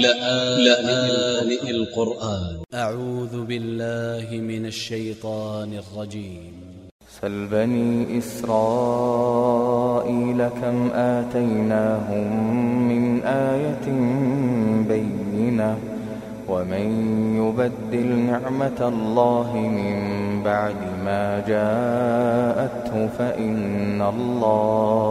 لآن القرآن. أ ع و ذ ب ا ل ل ه من ا ل ش ي ط ا ن ا ل ج ي م سل بني إسرائيل كم آتيناهم من آية بينة ومن يبدل نعمة الله من بعد ما جاءته فإن الله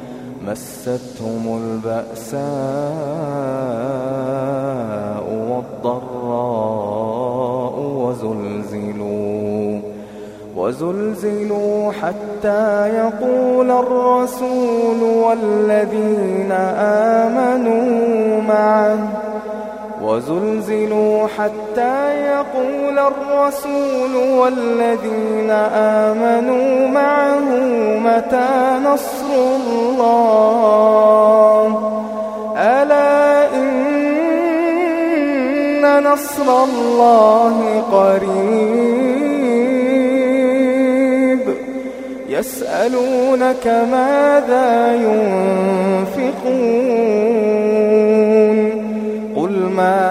مستهم البأساء والضراء وزلزلوا وزلزلوا حتى يقول الرسول والذين آمنوا معه وزلزلوا حتى يقول الرسول والذين آمنوا معه. متى نصر الله. ألا إن نصر الله قريب. يسألونك ماذا ينفقون. قل ما